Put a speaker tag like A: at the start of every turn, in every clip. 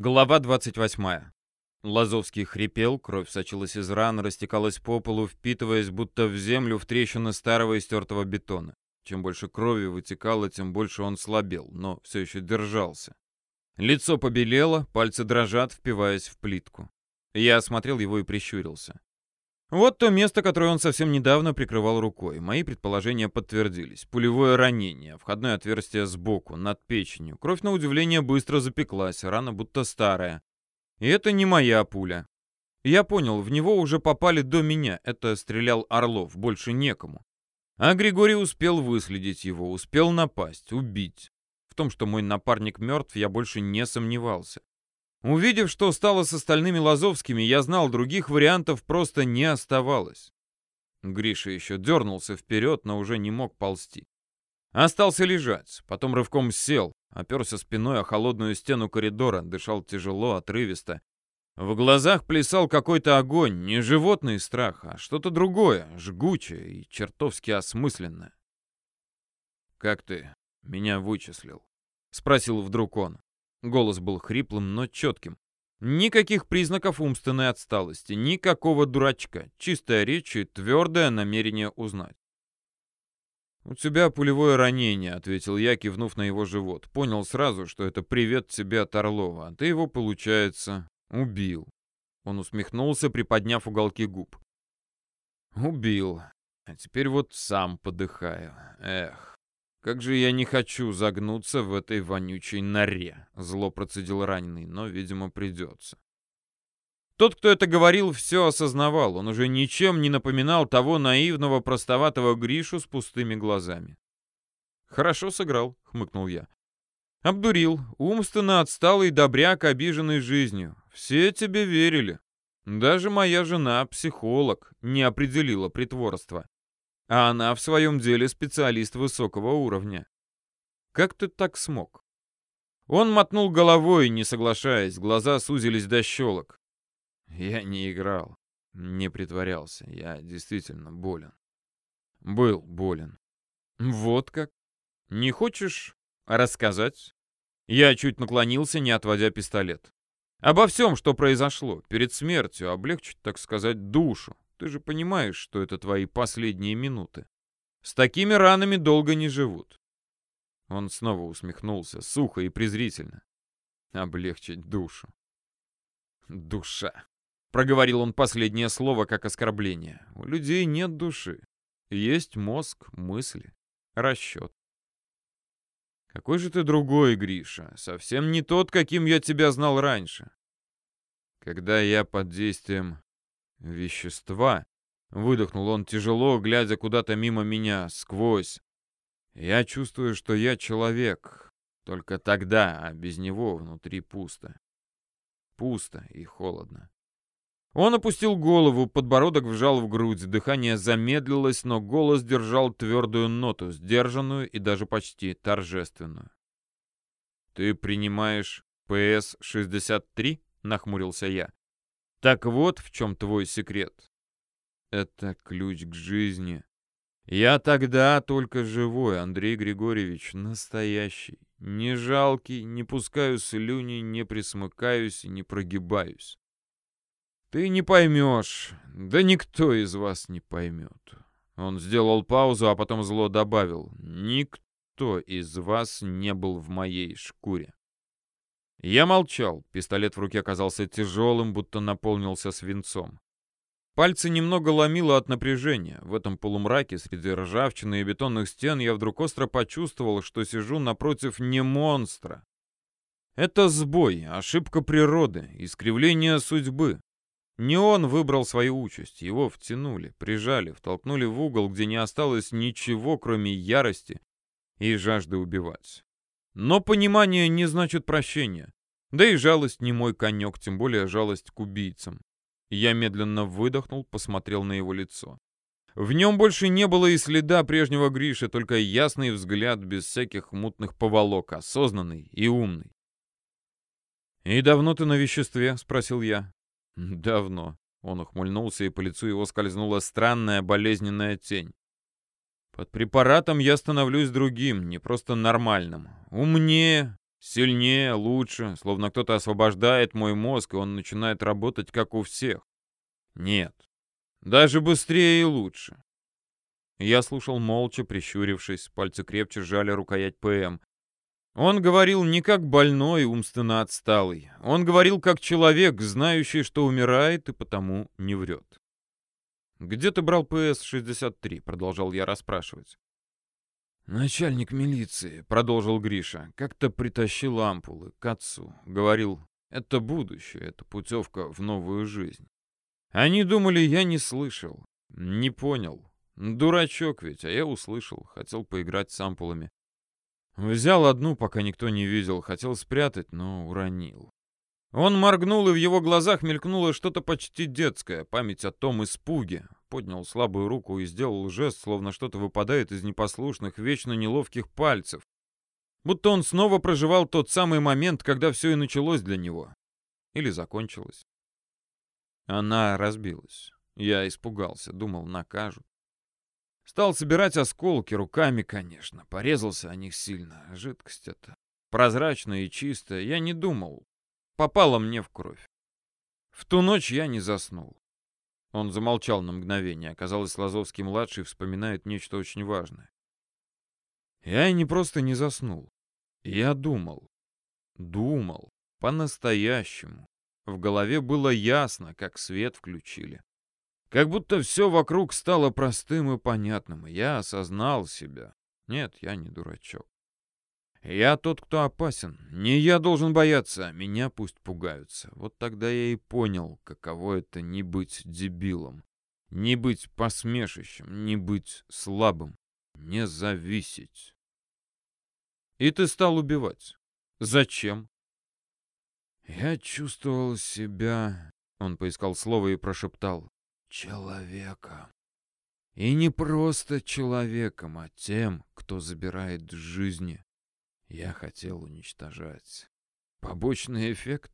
A: Глава 28. Лазовский хрипел, кровь сочилась из ран, растекалась по полу, впитываясь будто в землю в трещины старого истертого бетона. Чем больше крови вытекало, тем больше он слабел, но все еще держался. Лицо побелело, пальцы дрожат, впиваясь в плитку. Я осмотрел его и прищурился. Вот то место, которое он совсем недавно прикрывал рукой. Мои предположения подтвердились. Пулевое ранение, входное отверстие сбоку, над печенью. Кровь, на удивление, быстро запеклась, рана будто старая. И это не моя пуля. Я понял, в него уже попали до меня. Это стрелял Орлов, больше некому. А Григорий успел выследить его, успел напасть, убить. В том, что мой напарник мертв, я больше не сомневался. Увидев, что стало с остальными Лазовскими, я знал, других вариантов просто не оставалось. Гриша еще дернулся вперед, но уже не мог ползти. Остался лежать, потом рывком сел, оперся спиной о холодную стену коридора, дышал тяжело, отрывисто. В глазах плясал какой-то огонь, не животный страх, а что-то другое, жгучее и чертовски осмысленное. «Как ты меня вычислил?» — спросил вдруг он. Голос был хриплым, но четким. Никаких признаков умственной отсталости, никакого дурачка, чистая речь и твердое намерение узнать. «У тебя пулевое ранение», — ответил я, кивнув на его живот. Понял сразу, что это привет тебе от Орлова, а ты его, получается, убил. Он усмехнулся, приподняв уголки губ. «Убил. А теперь вот сам подыхаю. Эх». «Как же я не хочу загнуться в этой вонючей норе», — зло процедил раненый, но, видимо, придется. Тот, кто это говорил, все осознавал. Он уже ничем не напоминал того наивного, простоватого Гришу с пустыми глазами. «Хорошо сыграл», — хмыкнул я. «Обдурил. Умственно отсталый добряк, обиженный жизнью. Все тебе верили. Даже моя жена, психолог, не определила притворство. А она в своем деле специалист высокого уровня. Как ты так смог? Он мотнул головой, не соглашаясь, глаза сузились до щелок. Я не играл, не притворялся, я действительно болен. Был болен. Вот как? Не хочешь рассказать? Я чуть наклонился, не отводя пистолет. Обо всем, что произошло, перед смертью, облегчить, так сказать, душу. Ты же понимаешь, что это твои последние минуты. С такими ранами долго не живут. Он снова усмехнулся, сухо и презрительно. Облегчить душу. Душа. Проговорил он последнее слово как оскорбление. У людей нет души. Есть мозг, мысли, расчет. Какой же ты другой, Гриша. Совсем не тот, каким я тебя знал раньше. Когда я под действием «Вещества?» — выдохнул он тяжело, глядя куда-то мимо меня, сквозь. «Я чувствую, что я человек. Только тогда, а без него внутри пусто. Пусто и холодно». Он опустил голову, подбородок вжал в грудь, дыхание замедлилось, но голос держал твердую ноту, сдержанную и даже почти торжественную. «Ты принимаешь ПС-63?» — нахмурился я. Так вот в чем твой секрет. Это ключ к жизни. Я тогда только живой, Андрей Григорьевич, настоящий. Не жалкий, не пускаю слюни, не присмыкаюсь и не прогибаюсь. Ты не поймешь, да никто из вас не поймет. Он сделал паузу, а потом зло добавил. Никто из вас не был в моей шкуре. Я молчал. Пистолет в руке оказался тяжелым, будто наполнился свинцом. Пальцы немного ломило от напряжения. В этом полумраке, среди ржавчины и бетонных стен, я вдруг остро почувствовал, что сижу напротив не монстра. Это сбой, ошибка природы, искривление судьбы. Не он выбрал свою участь, его втянули, прижали, втолкнули в угол, где не осталось ничего, кроме ярости и жажды убивать. Но понимание не значит прощение. Да и жалость не мой конек, тем более жалость к убийцам. Я медленно выдохнул, посмотрел на его лицо. В нем больше не было и следа прежнего Гриши, только ясный взгляд без всяких мутных поволок, осознанный и умный. «И давно ты на веществе?» — спросил я. «Давно». Он ухмыльнулся, и по лицу его скользнула странная болезненная тень. Под препаратом я становлюсь другим, не просто нормальным. Умнее, Сильнее, лучше, словно кто-то освобождает мой мозг, и он начинает работать, как у всех. Нет. Даже быстрее и лучше. Я слушал молча, прищурившись, пальцы крепче сжали рукоять ПМ. Он говорил не как больной, умственно отсталый. Он говорил как человек, знающий, что умирает и потому не врет. «Где ты брал ПС-63?» — продолжал я расспрашивать. «Начальник милиции», — продолжил Гриша, — «как-то притащил ампулы к отцу. Говорил, это будущее, это путевка в новую жизнь. Они думали, я не слышал, не понял. Дурачок ведь, а я услышал, хотел поиграть с ампулами. Взял одну, пока никто не видел, хотел спрятать, но уронил. Он моргнул, и в его глазах мелькнуло что-то почти детское, память о том испуге. Поднял слабую руку и сделал жест, словно что-то выпадает из непослушных, вечно неловких пальцев. Будто он снова проживал тот самый момент, когда все и началось для него. Или закончилось. Она разбилась. Я испугался, думал, накажут. Стал собирать осколки руками, конечно. Порезался о них сильно. Жидкость эта. Прозрачная и чистая. Я не думал. Попала мне в кровь. В ту ночь я не заснул. Он замолчал на мгновение. Оказалось, Лазовский-младший вспоминает нечто очень важное. Я не просто не заснул. Я думал. Думал. По-настоящему. В голове было ясно, как свет включили. Как будто все вокруг стало простым и понятным. Я осознал себя. Нет, я не дурачок. Я тот, кто опасен. Не я должен бояться, меня пусть пугаются. Вот тогда я и понял, каково это не быть дебилом, не быть посмешищем, не быть слабым, не зависеть. И ты стал убивать. Зачем? Я чувствовал себя... Он поискал слово и прошептал человеком. И не просто человеком, а тем, кто забирает жизни. Я хотел уничтожать. Побочный эффект?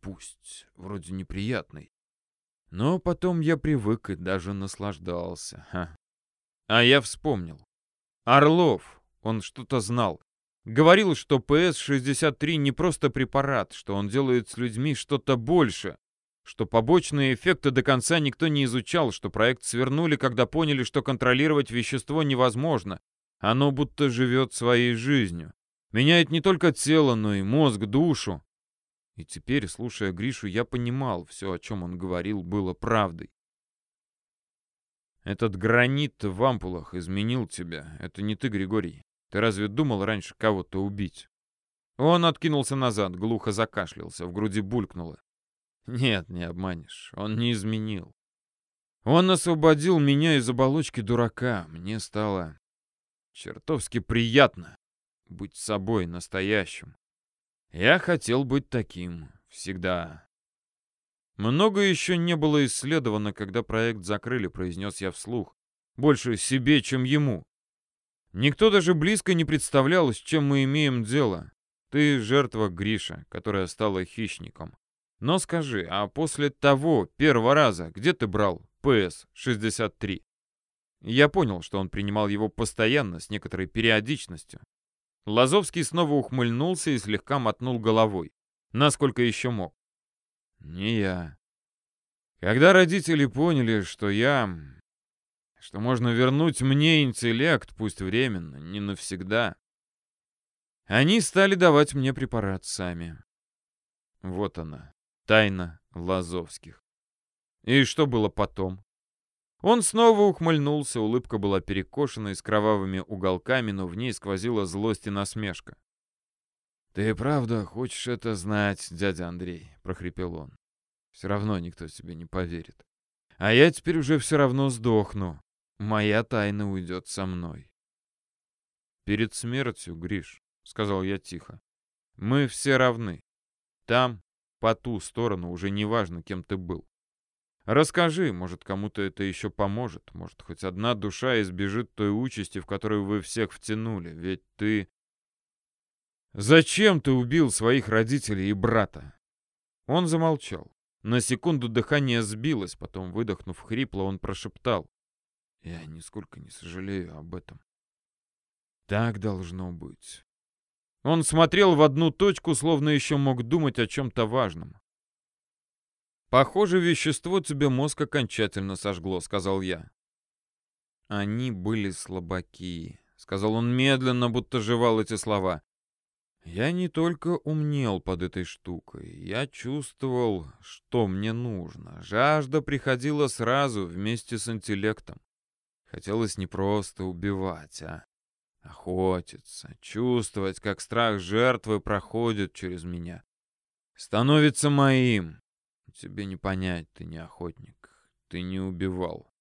A: Пусть, вроде неприятный. Но потом я привык и даже наслаждался. Ха. А я вспомнил. Орлов, он что-то знал. Говорил, что ПС-63 не просто препарат, что он делает с людьми что-то больше что побочные эффекты до конца никто не изучал, что проект свернули, когда поняли, что контролировать вещество невозможно. Оно будто живет своей жизнью. Меняет не только тело, но и мозг, душу. И теперь, слушая Гришу, я понимал, все, о чем он говорил, было правдой. Этот гранит в ампулах изменил тебя. Это не ты, Григорий. Ты разве думал раньше кого-то убить? Он откинулся назад, глухо закашлялся, в груди булькнуло. Нет, не обманешь, он не изменил. Он освободил меня из оболочки дурака. Мне стало чертовски приятно быть собой настоящим. Я хотел быть таким всегда. Много еще не было исследовано, когда проект закрыли, произнес я вслух. Больше себе, чем ему. Никто даже близко не представлял, с чем мы имеем дело. Ты жертва Гриша, которая стала хищником. Но скажи, а после того первого раза где ты брал ПС-63? Я понял, что он принимал его постоянно, с некоторой периодичностью. Лазовский снова ухмыльнулся и слегка мотнул головой. Насколько еще мог. Не я. Когда родители поняли, что я... что можно вернуть мне интеллект, пусть временно, не навсегда, они стали давать мне препарат сами. Вот она, Тайна Лазовских. И что было потом? Он снова ухмыльнулся, улыбка была перекошена и с кровавыми уголками, но в ней сквозила злость и насмешка. «Ты правда хочешь это знать, дядя Андрей?» — прохрипел он. «Все равно никто тебе не поверит. А я теперь уже все равно сдохну. Моя тайна уйдет со мной». «Перед смертью, Гриш», — сказал я тихо, — «мы все равны. Там, по ту сторону, уже не важно, кем ты был. Расскажи, может, кому-то это еще поможет. Может, хоть одна душа избежит той участи, в которую вы всех втянули. Ведь ты... Зачем ты убил своих родителей и брата? Он замолчал. На секунду дыхание сбилось, потом, выдохнув хрипло, он прошептал. Я нисколько не сожалею об этом. Так должно быть. Он смотрел в одну точку, словно еще мог думать о чем-то важном. «Похоже, вещество тебе мозг окончательно сожгло», — сказал я. «Они были слабаки», — сказал он медленно, будто жевал эти слова. «Я не только умнел под этой штукой, я чувствовал, что мне нужно. Жажда приходила сразу, вместе с интеллектом. Хотелось не просто убивать, а охотиться, чувствовать, как страх жертвы проходит через меня. Становится моим. Тебе не понять, ты не охотник, ты не убивал.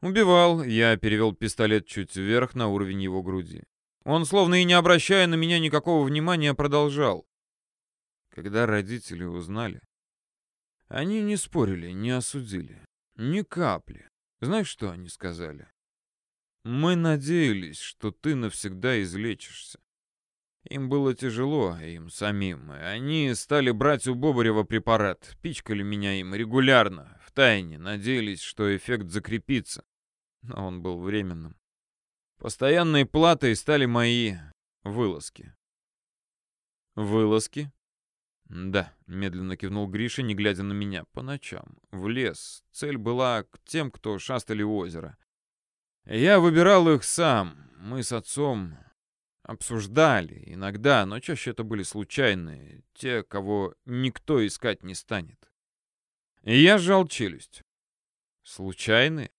A: Убивал, я перевел пистолет чуть вверх на уровень его груди. Он, словно и не обращая на меня никакого внимания, продолжал. Когда родители узнали, они не спорили, не осудили. Ни капли. Знаешь, что они сказали? Мы надеялись, что ты навсегда излечишься. Им было тяжело, им самим. Они стали брать у Бобарева препарат, пичкали меня им регулярно, в тайне, надеялись, что эффект закрепится. Но он был временным. Постоянной платой стали мои вылазки. Вылазки? Да, медленно кивнул Гриша, не глядя на меня, по ночам, в лес. Цель была к тем, кто шастали у озера. Я выбирал их сам. Мы с отцом обсуждали иногда, но чаще это были случайные, те, кого никто искать не станет. И я сжал челюсть. Случайные?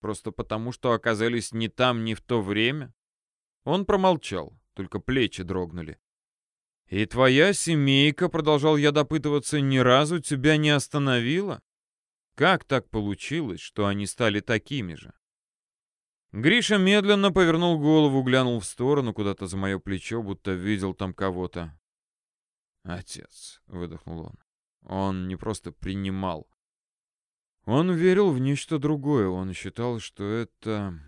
A: Просто потому, что оказались не там, не в то время? Он промолчал, только плечи дрогнули. «И твоя семейка, — продолжал я допытываться, — ни разу тебя не остановила? Как так получилось, что они стали такими же?» Гриша медленно повернул голову, глянул в сторону, куда-то за мое плечо, будто видел там кого-то. «Отец», — выдохнул он. Он не просто принимал. Он верил в нечто другое. Он считал, что это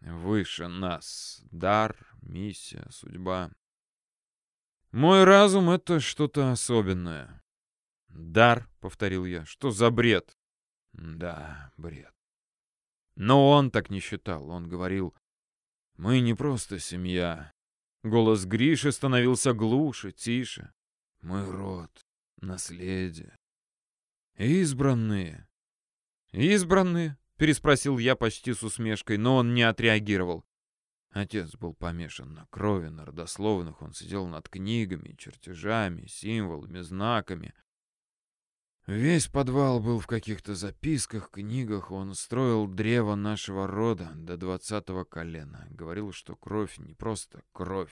A: выше нас. Дар, миссия, судьба. Мой разум — это что-то особенное. «Дар», — повторил я, — «что за бред?» «Да, бред. Но он так не считал. Он говорил, «Мы не просто семья». Голос Гриши становился глуше, тише. «Мы род, наследие. Избранные». «Избранные?» — переспросил я почти с усмешкой, но он не отреагировал. Отец был помешан на крови, на родословных. Он сидел над книгами, чертежами, символами, знаками. Весь подвал был в каких-то записках, книгах. Он строил древо нашего рода до двадцатого колена. Говорил, что кровь не просто кровь.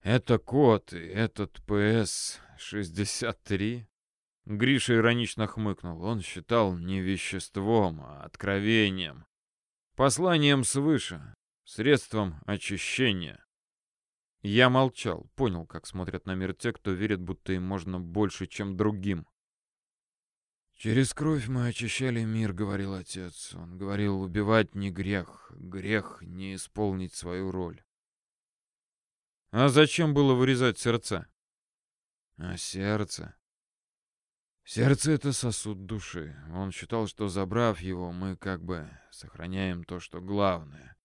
A: Это код, и этот ПС-63. Гриша иронично хмыкнул. Он считал не веществом, а откровением. Посланием свыше, средством очищения. Я молчал, понял, как смотрят на мир те, кто верит, будто им можно больше, чем другим. «Через кровь мы очищали мир», — говорил отец. Он говорил, убивать не грех, грех не исполнить свою роль. А зачем было вырезать сердца? А сердце? Сердце — это сосуд души. Он считал, что, забрав его, мы как бы сохраняем то, что главное.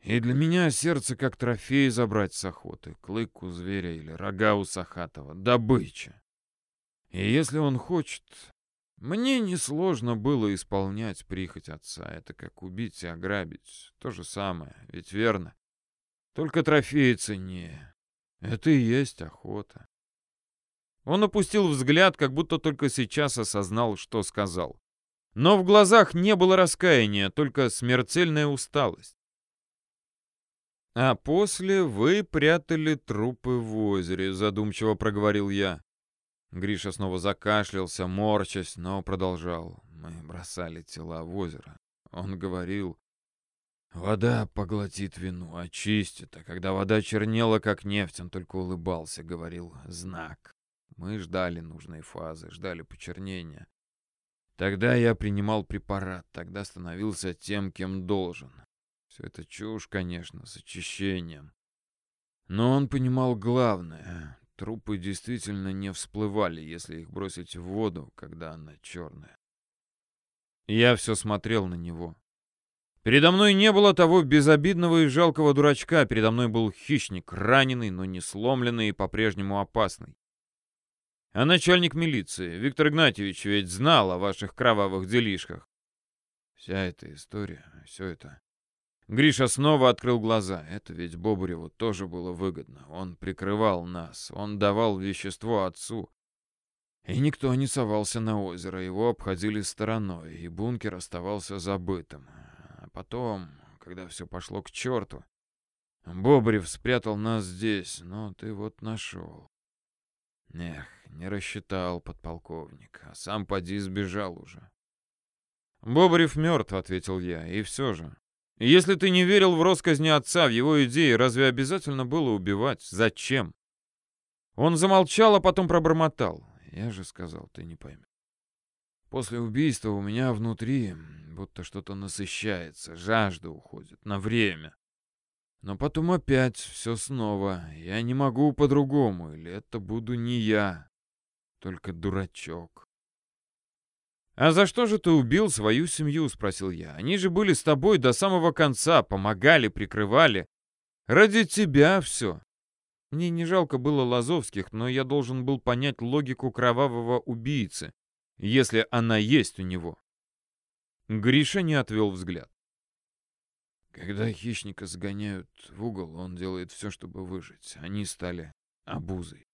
A: И для меня сердце как трофей забрать с охоты, клык у зверя или рога у сахатого, добыча. И если он хочет, мне несложно было исполнять прихоть отца. Это как убить и ограбить. То же самое, ведь верно. Только трофеи ценнее. Это и есть охота. Он опустил взгляд, как будто только сейчас осознал, что сказал. Но в глазах не было раскаяния, только смертельная усталость. «А после вы прятали трупы в озере», — задумчиво проговорил я. Гриша снова закашлялся, морчась, но продолжал. Мы бросали тела в озеро. Он говорил, вода поглотит вину, очистит. А когда вода чернела, как нефть, он только улыбался, говорил, знак. Мы ждали нужной фазы, ждали почернения. Тогда я принимал препарат, тогда становился тем, кем должен. Все это чушь, конечно, с очищением. Но он понимал главное. Трупы действительно не всплывали, если их бросить в воду, когда она черная. Я все смотрел на него. Передо мной не было того безобидного и жалкого дурачка, передо мной был хищник, раненый, но не сломленный и по-прежнему опасный. А начальник милиции, Виктор Игнатьевич, ведь знал о ваших кровавых делишках. Вся эта история, все это... Гриша снова открыл глаза. Это ведь Бобуреву тоже было выгодно. Он прикрывал нас, он давал вещество отцу. И никто не совался на озеро, его обходили стороной, и бункер оставался забытым. А потом, когда все пошло к черту, Бобрев спрятал нас здесь, но ты вот нашел. Эх, не рассчитал подполковник, а сам поди сбежал уже. «Бобрев мертв», — ответил я, — «и все же. Если ты не верил в росказни отца, в его идеи, разве обязательно было убивать? Зачем?» Он замолчал, а потом пробормотал. Я же сказал, ты не поймешь. После убийства у меня внутри будто что-то насыщается, жажда уходит на время. Но потом опять все снова. Я не могу по-другому, или это буду не я, только дурачок. «А за что же ты убил свою семью?» — спросил я. «Они же были с тобой до самого конца, помогали, прикрывали. Ради тебя все. Мне не жалко было Лазовских, но я должен был понять логику кровавого убийцы, если она есть у него. Гриша не отвел взгляд. Когда хищника загоняют в угол, он делает все, чтобы выжить. Они стали обузой.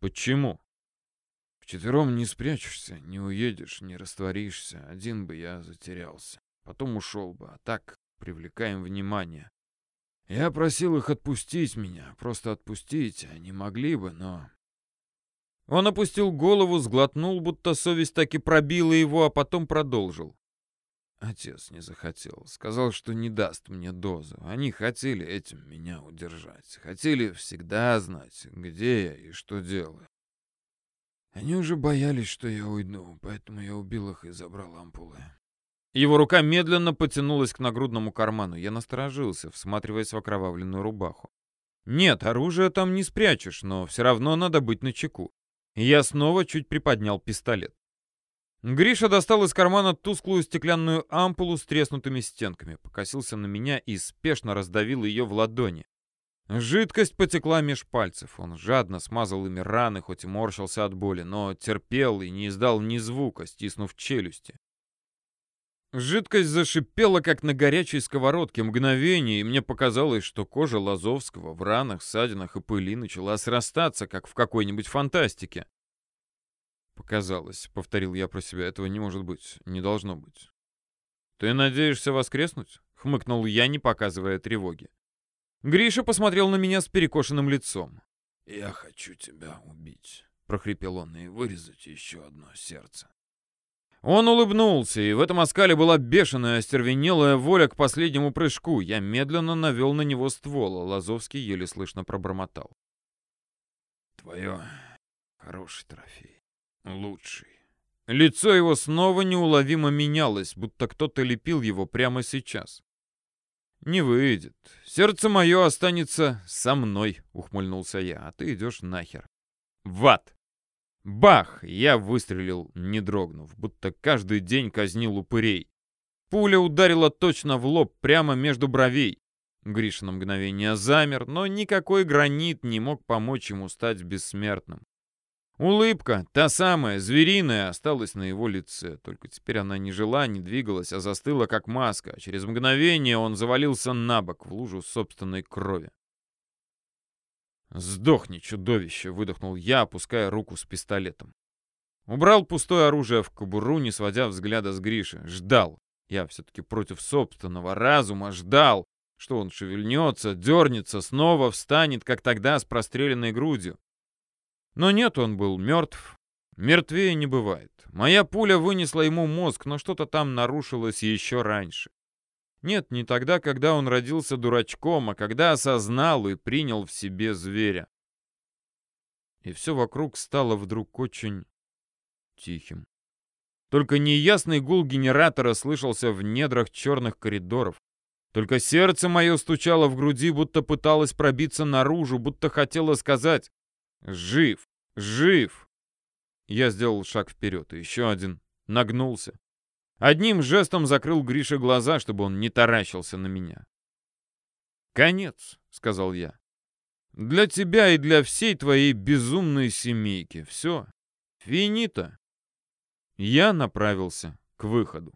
A: Почему? Вчетвером не спрячешься, не уедешь, не растворишься. Один бы я затерялся. Потом ушел бы, а так привлекаем внимание. Я просил их отпустить меня, просто отпустить, они могли бы, но... Он опустил голову, сглотнул, будто совесть так и пробила его, а потом продолжил. Отец не захотел. Сказал, что не даст мне дозу. Они хотели этим меня удержать. Хотели всегда знать, где я и что делаю. Они уже боялись, что я уйду, поэтому я убил их и забрал ампулы. Его рука медленно потянулась к нагрудному карману. Я насторожился, всматриваясь в окровавленную рубаху. Нет, оружие там не спрячешь, но все равно надо быть начеку. Я снова чуть приподнял пистолет. Гриша достал из кармана тусклую стеклянную ампулу с треснутыми стенками, покосился на меня и спешно раздавил ее в ладони. Жидкость потекла меж пальцев. Он жадно смазал ими раны, хоть и морщился от боли, но терпел и не издал ни звука, стиснув челюсти. Жидкость зашипела, как на горячей сковородке мгновение, и мне показалось, что кожа Лазовского в ранах, ссадинах и пыли начала срастаться, как в какой-нибудь фантастике. «Показалось», — повторил я про себя, — «этого не может быть, не должно быть». «Ты надеешься воскреснуть?» — хмыкнул я, не показывая тревоги. Гриша посмотрел на меня с перекошенным лицом. «Я хочу тебя убить», — прохрипел он, — «и вырезать еще одно сердце». Он улыбнулся, и в этом оскале была бешеная, остервенелая воля к последнему прыжку. Я медленно навел на него ствол, а Лазовский еле слышно пробормотал. «Твое хороший трофей. Лучший». Лицо его снова неуловимо менялось, будто кто-то лепил его прямо сейчас. «Не выйдет. Сердце мое останется со мной», — ухмыльнулся я, — «а ты идешь нахер». «В ад!» Бах! Я выстрелил, не дрогнув, будто каждый день казнил упырей. Пуля ударила точно в лоб, прямо между бровей. Гриша на мгновение замер, но никакой гранит не мог помочь ему стать бессмертным. Улыбка, та самая, звериная, осталась на его лице. Только теперь она не жила, не двигалась, а застыла, как маска. А через мгновение он завалился на бок в лужу собственной крови. «Сдохни, чудовище!» — выдохнул я, опуская руку с пистолетом. Убрал пустое оружие в кобуру, не сводя взгляда с Гриши. Ждал. Я все-таки против собственного разума ждал, что он шевельнется, дернется, снова встанет, как тогда с простреленной грудью. Но нет, он был мертв. Мертвее не бывает. Моя пуля вынесла ему мозг, но что-то там нарушилось еще раньше. Нет, не тогда, когда он родился дурачком, а когда осознал и принял в себе зверя. И все вокруг стало вдруг очень тихим. Только неясный гул генератора слышался в недрах черных коридоров. Только сердце мое стучало в груди, будто пыталось пробиться наружу, будто хотело сказать «Жив! Жив!». Я сделал шаг вперед, и еще один. Нагнулся. Одним жестом закрыл Гриша глаза, чтобы он не таращился на меня. «Конец», — сказал я. «Для тебя и для всей твоей безумной семейки. Все. Финита». Я направился к выходу.